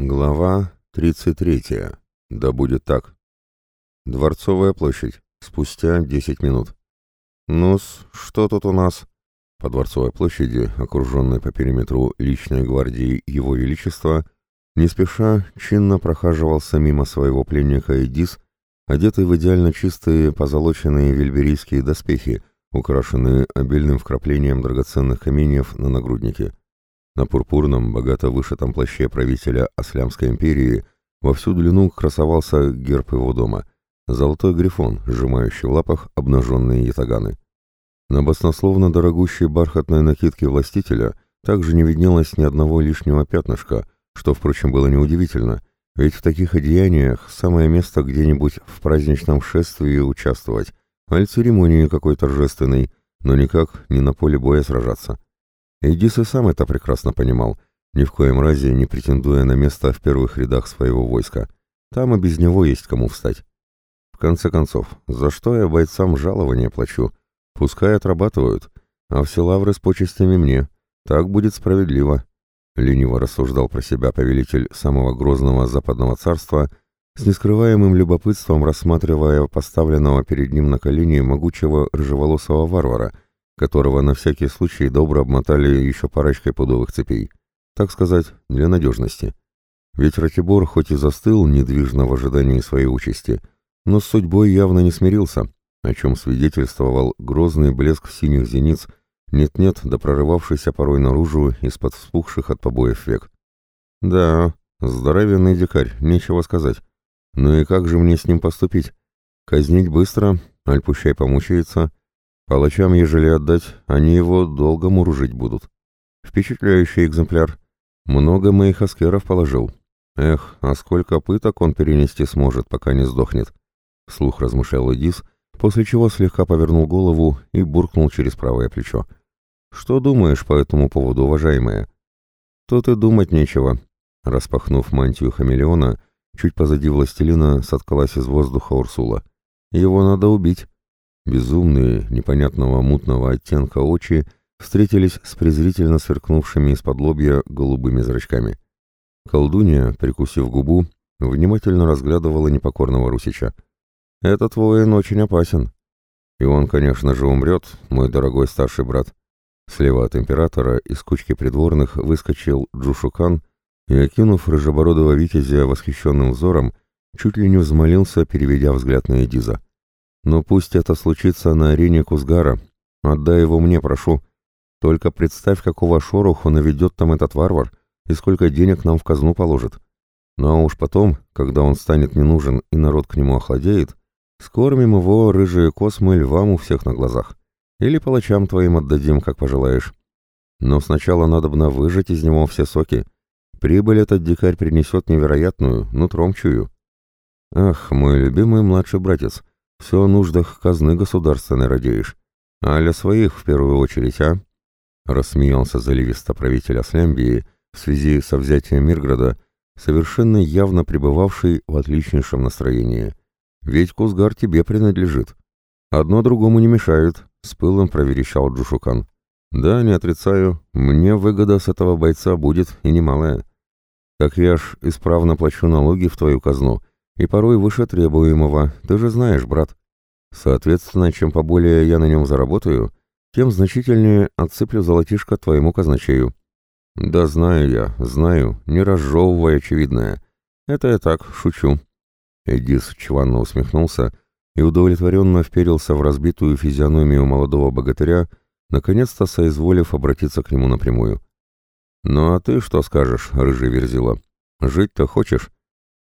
Глава 33. Да будет так. Дворцовая площадь. Спустя 10 минут. ну что тут у нас? По Дворцовой площади, окруженной по периметру личной гвардии Его Величества, не спеша, чинно прохаживался мимо своего пленника Эдис, одетый в идеально чистые позолоченные вельберийские доспехи, украшенные обильным вкраплением драгоценных каменьев на нагруднике. На пурпурном, богато вышитом плаще правителя Аслямской империи во всю длину красовался герб его дома — золотой грифон, сжимающий в лапах обнаженные ятаганы. На баснословно дорогущей бархатной накидке властителя также не виднелось ни одного лишнего пятнышка, что, впрочем, было неудивительно, ведь в таких одеяниях самое место где-нибудь в праздничном шествии участвовать, аль церемонии какой торжественной, но никак не на поле боя сражаться. Эдис и сам это прекрасно понимал, ни в коем разе не претендуя на место в первых рядах своего войска. Там и без него есть кому встать. В конце концов, за что я бойцам жалование плачу? Пускай отрабатывают, а все лавры с почестями мне. Так будет справедливо. Лениво рассуждал про себя повелитель самого грозного западного царства, с нескрываемым любопытством рассматривая поставленного перед ним на колени могучего рыжеволосого варвара — которого на всякий случай добро обмотали еще парочкой пудовых цепей. Так сказать, для надежности. Ведь Ратибор хоть и застыл недвижно в ожидании своей участи, но с судьбой явно не смирился, о чем свидетельствовал грозный блеск синих зениц, нет-нет, да прорывавшийся порой наружу из-под вспухших от побоев век. Да, здоровенный дикарь, нечего сказать. Ну и как же мне с ним поступить? Казнить быстро, аль помучается, Палачам, ежели отдать, они его долго муружить будут. Впечатляющий экземпляр. Много моих аскеров положил. Эх, а сколько пыток он перенести сможет, пока не сдохнет. Вслух размышлял Эдис, после чего слегка повернул голову и буркнул через правое плечо. «Что думаешь по этому поводу, уважаемая?» «Тут и думать нечего». Распахнув мантию хамелеона, чуть позади властелина соткалась из воздуха Урсула. «Его надо убить». Безумные, непонятного мутного оттенка очи встретились с презрительно сверкнувшими из-под лобья голубыми зрачками. Колдунья, прикусив губу, внимательно разглядывала непокорного русича. «Этот воин очень опасен. И он, конечно же, умрет, мой дорогой старший брат». Слева от императора из кучки придворных выскочил Джушукан и, окинув рыжебородого витязя восхищенным взором, чуть ли не взмолился, переведя взгляд на Эдиза. Но пусть это случится на арене Кузгара. Отдай его мне, прошу. Только представь, какого шороху наведет там этот варвар и сколько денег нам в казну положит. Ну а уж потом, когда он станет не нужен и народ к нему охладеет, скормим его рыжие космы львам у всех на глазах. Или палачам твоим отдадим, как пожелаешь. Но сначала надо бы выжать из него все соки. Прибыль этот дикарь принесет невероятную, нутром чую. Ах, мой любимый младший братец, все о нуждах казны государственной радеешь. А для своих в первую очередь, а?» Рассмеялся заливисто правитель Аслямбии в связи со взятием Мирграда, совершенно явно пребывавший в отличнейшем настроении. «Ведь Кузгар тебе принадлежит. Одно другому не мешает», — с пылом проверещал Джушукан. «Да, не отрицаю, мне выгода с этого бойца будет и немалая. Так я ж исправно плачу налоги в твою казну, и порой выше требуемого, ты же знаешь, брат. Соответственно, чем поболее я на нем заработаю, тем значительнее отсыплю золотишко твоему казначею. Да знаю я, знаю, не разжевывай очевидное. Это я так, шучу. Эдис чванно усмехнулся и удовлетворенно вперился в разбитую физиономию молодого богатыря, наконец-то соизволив обратиться к нему напрямую. «Ну а ты что скажешь, рыжий верзила? Жить-то хочешь?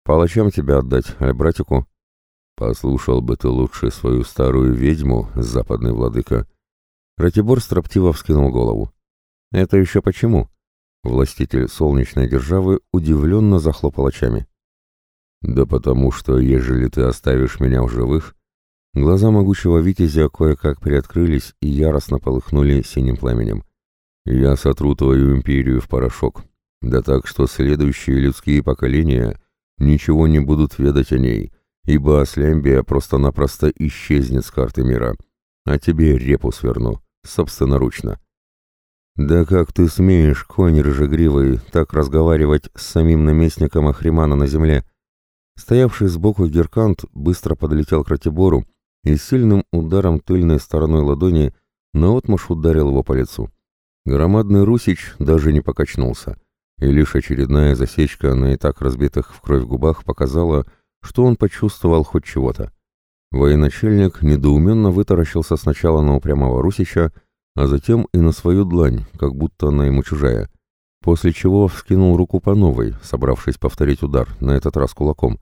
Палачам тебя отдать, а братику? Послушал бы ты лучше свою старую ведьму, западный владыка. Ратибор строптиво вскинул голову. Это еще почему? Властитель солнечной державы удивленно захлопал очами. Да потому что, ежели ты оставишь меня в живых, глаза могучего витязя кое-как приоткрылись и яростно полыхнули синим пламенем. Я сотру твою империю в порошок. Да так, что следующие людские поколения ничего не будут ведать о ней, ибо Аслямбия просто-напросто исчезнет с карты мира, а тебе репу сверну, собственноручно. «Да как ты смеешь, конь рыжегривый, так разговаривать с самим наместником Ахримана на земле?» Стоявший сбоку Геркант быстро подлетел к Ратибору и сильным ударом тыльной стороной ладони наотмашь ударил его по лицу. Громадный Русич даже не покачнулся, и лишь очередная засечка на и так разбитых в кровь губах показала, что он почувствовал хоть чего-то. Военачальник недоуменно вытаращился сначала на упрямого Русича, а затем и на свою длань, как будто она ему чужая, после чего вскинул руку по новой, собравшись повторить удар, на этот раз кулаком.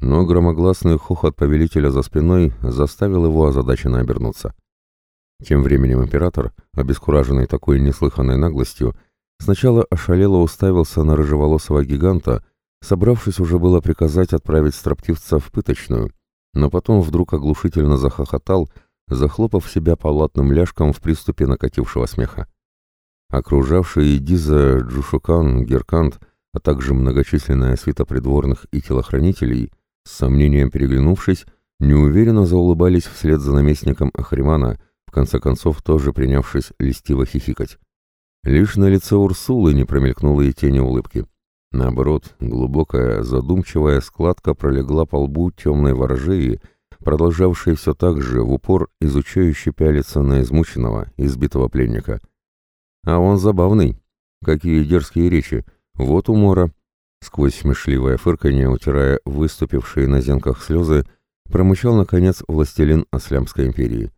Но громогласный хохот повелителя за спиной заставил его озадаченно обернуться. Тем временем император, обескураженный такой неслыханной наглостью, сначала ошалело уставился на рыжеволосого гиганта, собравшись уже было приказать отправить строптивца в пыточную, но потом вдруг оглушительно захохотал, захлопав себя палатным ляжком в приступе накатившего смеха. Окружавшие Диза, Джушукан, Геркант, а также многочисленная свита придворных и телохранителей, с сомнением переглянувшись, неуверенно заулыбались вслед за наместником Ахримана, в конце концов тоже принявшись льстиво хихикать. Лишь на лице Урсулы не промелькнула и тени улыбки. Наоборот, глубокая, задумчивая складка пролегла по лбу темной ворожеи, продолжавшей все так же в упор изучающе пялиться на измученного, избитого пленника. А он забавный. Какие дерзкие речи. Вот умора. Сквозь смешливое фырканье, утирая выступившие на зенках слезы, промычал, наконец, властелин Аслямской империи.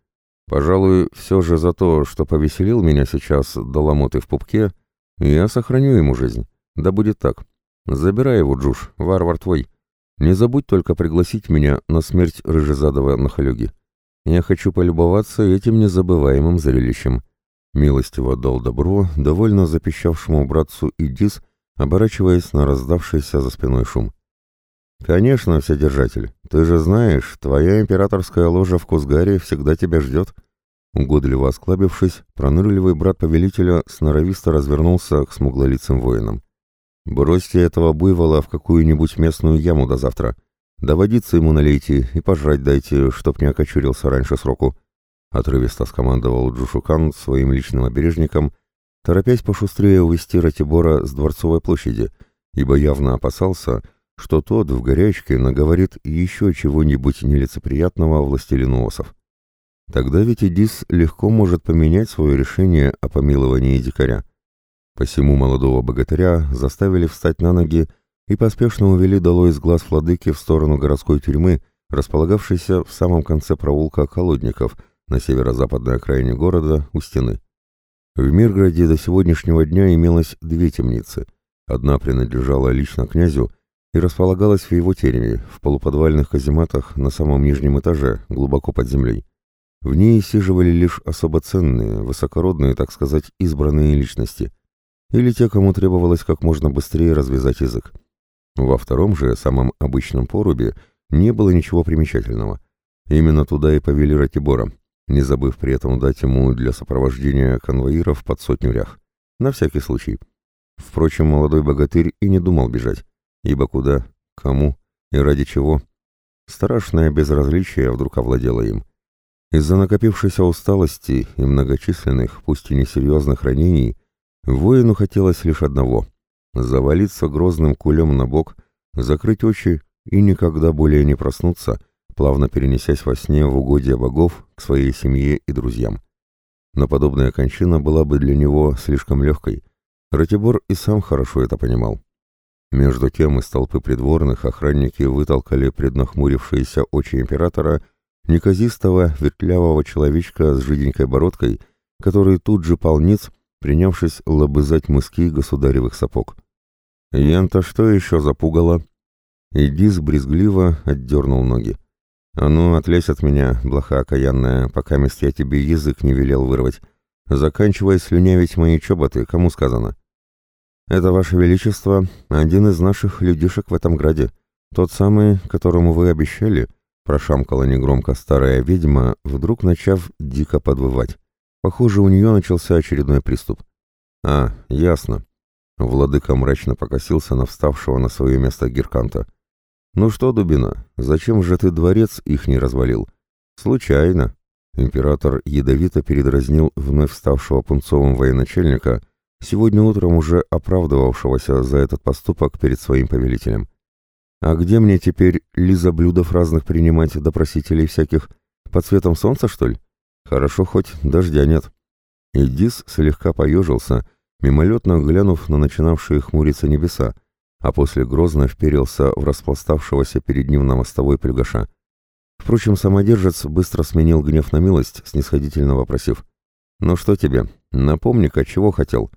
Пожалуй, все же за то, что повеселил меня сейчас до ломоты в пупке, я сохраню ему жизнь. Да будет так. Забирай его, Джуш, варвар твой. Не забудь только пригласить меня на смерть рыжезадого нахалюги. Я хочу полюбоваться этим незабываемым зрелищем. Милостиво дал добро довольно запищавшему братцу Идис, оборачиваясь на раздавшийся за спиной шум. «Конечно, Вседержатель, ты же знаешь, твоя императорская ложа в Кузгаре всегда тебя ждет». Угодливо осклабившись, пронырливый брат повелителя сноровисто развернулся к смуглолицым воинам. Бросьте этого буйвола в какую-нибудь местную яму до завтра. Да водицы ему налейте и пожрать дайте, чтоб не окочурился раньше сроку. Отрывисто скомандовал Джушукан своим личным обережникам, торопясь пошустрее увести Ратибора с Дворцовой площади, ибо явно опасался, что тот в горячке наговорит еще чего-нибудь нелицеприятного властелину осов. Тогда ведь Эдис легко может поменять свое решение о помиловании дикаря. Посему молодого богатыря заставили встать на ноги и поспешно увели долой из глаз владыки в сторону городской тюрьмы, располагавшейся в самом конце проулка Колодников, на северо-западной окраине города, у стены. В Мирграде до сегодняшнего дня имелось две темницы. Одна принадлежала лично князю и располагалась в его тереме, в полуподвальных казематах на самом нижнем этаже, глубоко под землей. В ней сиживали лишь особо ценные, высокородные, так сказать, избранные личности – или те, кому требовалось как можно быстрее развязать язык. Во втором же, самом обычном порубе, не было ничего примечательного. Именно туда и повели Ратибора, не забыв при этом дать ему для сопровождения конвоиров под сотню рях. На всякий случай. Впрочем, молодой богатырь и не думал бежать. Ибо куда, кому и ради чего? Страшное безразличие вдруг овладело им. Из-за накопившейся усталости и многочисленных, пусть и несерьезных ранений, Воину хотелось лишь одного — завалиться грозным кулем на бок, закрыть очи и никогда более не проснуться, плавно перенесясь во сне в угодье богов к своей семье и друзьям. Но подобная кончина была бы для него слишком легкой. Ратибор и сам хорошо это понимал. Между тем из толпы придворных охранники вытолкали преднахмурившиеся очи императора неказистого, вертлявого человечка с жиденькой бородкой, который тут же полниц принявшись лобызать мыски государевых сапог. Янта что еще запугало? Идис брезгливо отдернул ноги. «А ну, отлезь от меня, блоха окаянная, пока мест я тебе язык не велел вырвать. Заканчивай слюнявить мои чоботы, кому сказано?» «Это, Ваше Величество, один из наших людишек в этом граде, тот самый, которому вы обещали», прошамкала негромко старая ведьма, вдруг начав дико подвывать. Похоже, у нее начался очередной приступ. «А, ясно». Владыка мрачно покосился на вставшего на свое место Герканта. «Ну что, Дубина, зачем же ты дворец их не развалил?» «Случайно. Император ядовито передразнил вновь ставшего пунцовым военачальника, сегодня утром уже оправдывавшегося за этот поступок перед своим повелителем. «А где мне теперь лизоблюдов разных принимать, допросителей всяких? Под светом солнца, что ли? Хорошо, хоть дождя нет». Эдис слегка поежился, мимолетно глянув на начинавшие хмуриться небеса, а после грозно вперился в распластавшегося перед ним на мостовой плюгаша. Впрочем, самодержец быстро сменил гнев на милость, снисходительно вопросив. «Ну что тебе? Напомни-ка, чего хотел?»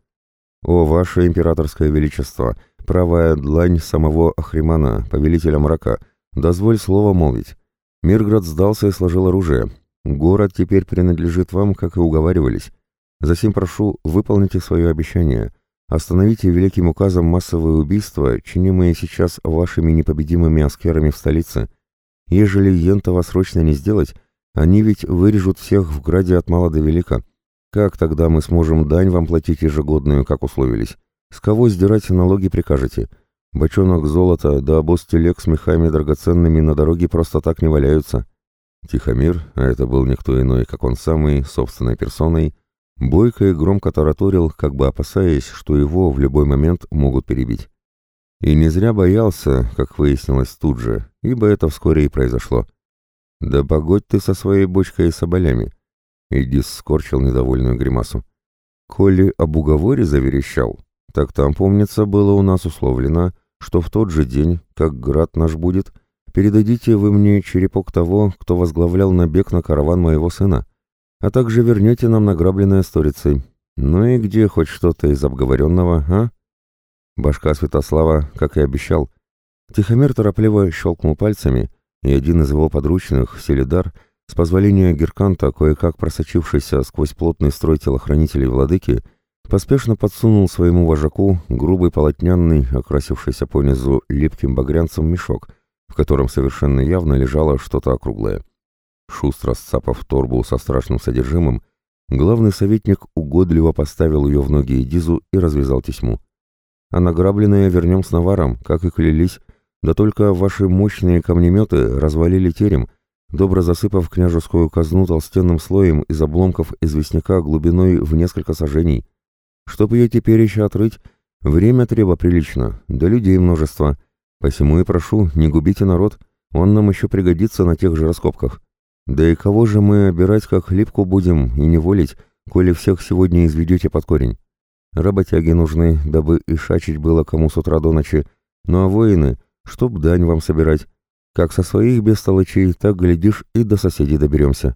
«О, ваше императорское величество, правая длань самого Ахримана, повелителя мрака, дозволь слово молвить. Мирград сдался и сложил оружие. Город теперь принадлежит вам, как и уговаривались. Засим прошу, выполните свое обещание. Остановите великим указом массовые убийства, чинимые сейчас вашими непобедимыми аскерами в столице. Ежели Ентова срочно не сделать, они ведь вырежут всех в граде от мала до велика. Как тогда мы сможем дань вам платить ежегодную, как условились? С кого сдирать налоги прикажете? Бочонок золота да обоз телег с мехами драгоценными на дороге просто так не валяются. Тихомир, а это был никто иной, как он самый, собственной персоной, бойко и громко тараторил, как бы опасаясь, что его в любой момент могут перебить. И не зря боялся, как выяснилось тут же, ибо это вскоре и произошло. «Да погодь ты со своей бочкой и соболями!» Эдис скорчил недовольную гримасу. «Коли об уговоре заверещал, так там, помнится, было у нас условлено, что в тот же день, как град наш будет, передадите вы мне черепок того, кто возглавлял набег на караван моего сына, а также вернете нам награбленное сторицей. Ну и где хоть что-то из обговоренного, а?» Башка Святослава, как и обещал. Тихомир торопливо щелкнул пальцами, и один из его подручных, Селидар, с позволения Герканта, кое-как просочившийся сквозь плотный строй телохранителей владыки, поспешно подсунул своему вожаку грубый полотняный, окрасившийся понизу липким багрянцем мешок, в котором совершенно явно лежало что-то округлое. Шустро сцапав торбу со страшным содержимым, главный советник угодливо поставил ее в ноги Эдизу и развязал тесьму а награбленное вернем с наваром, как и клялись, да только ваши мощные камнеметы развалили терем, добро засыпав княжескую казну толстенным слоем из обломков известняка глубиной в несколько сажений. Чтоб ее теперь еще отрыть, время треба прилично, да людей множество. Посему и прошу, не губите народ, он нам еще пригодится на тех же раскопках. Да и кого же мы обирать как хлебку будем и не волить, коли всех сегодня изведете под корень? Работяги нужны, дабы и шачить было кому с утра до ночи, ну а воины, чтоб дань вам собирать. Как со своих бестолочей, так, глядишь, и до соседей доберемся.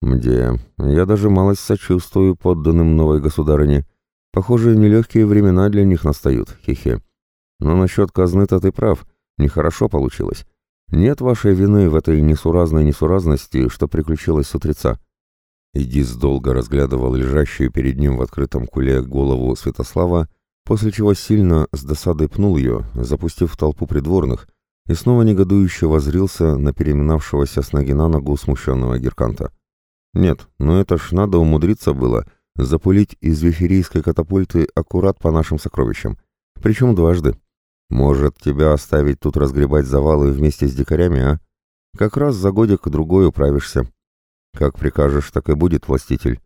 Мде, я даже малость сочувствую подданным новой государыне. Похоже, нелегкие времена для них настают, хе-хе. Но насчет казны-то ты прав, нехорошо получилось. Нет вашей вины в этой несуразной несуразности, что приключилось с утреца. Идис долго разглядывал лежащую перед ним в открытом куле голову Святослава, после чего сильно с досадой пнул ее, запустив в толпу придворных, и снова негодующе возрился на переминавшегося с ноги на ногу смущенного Герканта. «Нет, но это ж надо умудриться было запулить из виферийской катапульты аккурат по нашим сокровищам, причем дважды. Может, тебя оставить тут разгребать завалы вместе с дикарями, а? Как раз за годик-другой управишься». «Как прикажешь, так и будет, властитель».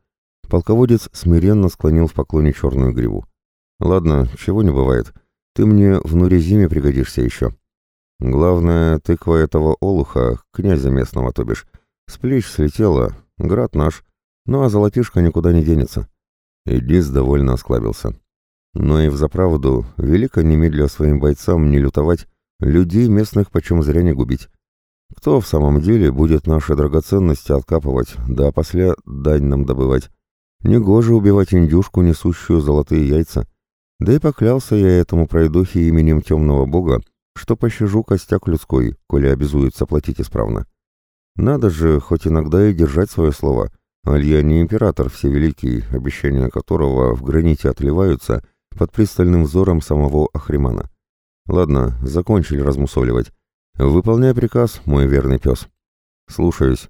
Полководец смиренно склонил в поклоне черную гриву. «Ладно, чего не бывает. Ты мне в Нурезиме пригодишься еще. Главное, тыква этого олуха, князя местного, то бишь, с плеч слетела, град наш, ну а золотишко никуда не денется». Эдис довольно осклабился. Но и взаправду, велико немедля своим бойцам не лютовать, людей местных почем зря не губить. Кто в самом деле будет наши драгоценности откапывать, да после дань нам добывать? Негоже убивать индюшку, несущую золотые яйца. Да и поклялся я этому пройдохе именем темного бога, что пощажу костяк людской, коли обязуется платить исправно. Надо же хоть иногда и держать свое слово, аль я не император всевеликий, обещания которого в граните отливаются под пристальным взором самого Ахримана. Ладно, закончили размусоливать. «Выполняй приказ, мой верный пес». «Слушаюсь».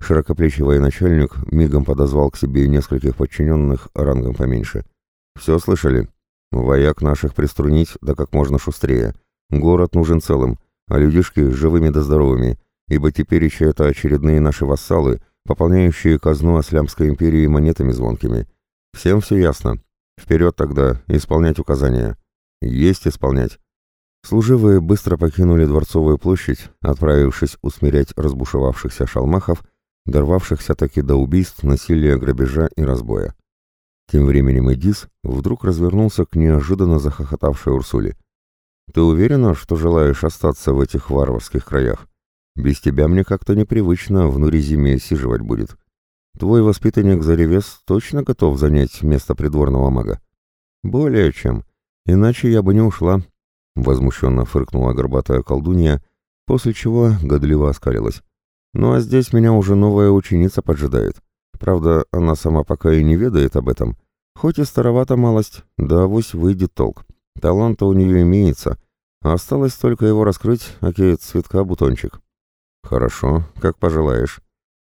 Широкоплечий военачальник мигом подозвал к себе нескольких подчиненных рангом поменьше. «Все слышали? Вояк наших приструнить, да как можно шустрее. Город нужен целым, а людишки живыми да здоровыми. ибо теперь еще это очередные наши вассалы, пополняющие казну Аслямской империи монетами звонкими. Всем все ясно. Вперед тогда, исполнять указания. Есть исполнять. Служивые быстро покинули Дворцовую площадь, отправившись усмирять разбушевавшихся шалмахов, дорвавшихся таки до убийств, насилия, грабежа и разбоя. Тем временем Эдис вдруг развернулся к неожиданно захохотавшей Урсуле. «Ты уверена, что желаешь остаться в этих варварских краях? Без тебя мне как-то непривычно в Нуризиме сиживать будет. Твой воспитанник Заревес точно готов занять место придворного мага?» «Более чем. Иначе я бы не ушла», Возмущенно фыркнула горбатая колдунья, после чего годливо оскалилась. «Ну а здесь меня уже новая ученица поджидает. Правда, она сама пока и не ведает об этом. Хоть и старовата малость, да авось выйдет толк. Таланта у нее имеется, а осталось только его раскрыть, окей, цветка бутончик». «Хорошо, как пожелаешь.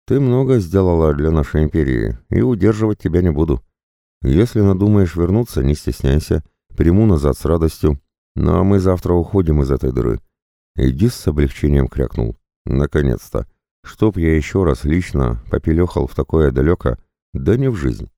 Ты много сделала для нашей империи, и удерживать тебя не буду. Если надумаешь вернуться, не стесняйся, приму назад с радостью, ну а мы завтра уходим из этой дыры. Эдис с облегчением крякнул. Наконец-то. Чтоб я еще раз лично попелехал в такое далеко, да не в жизнь.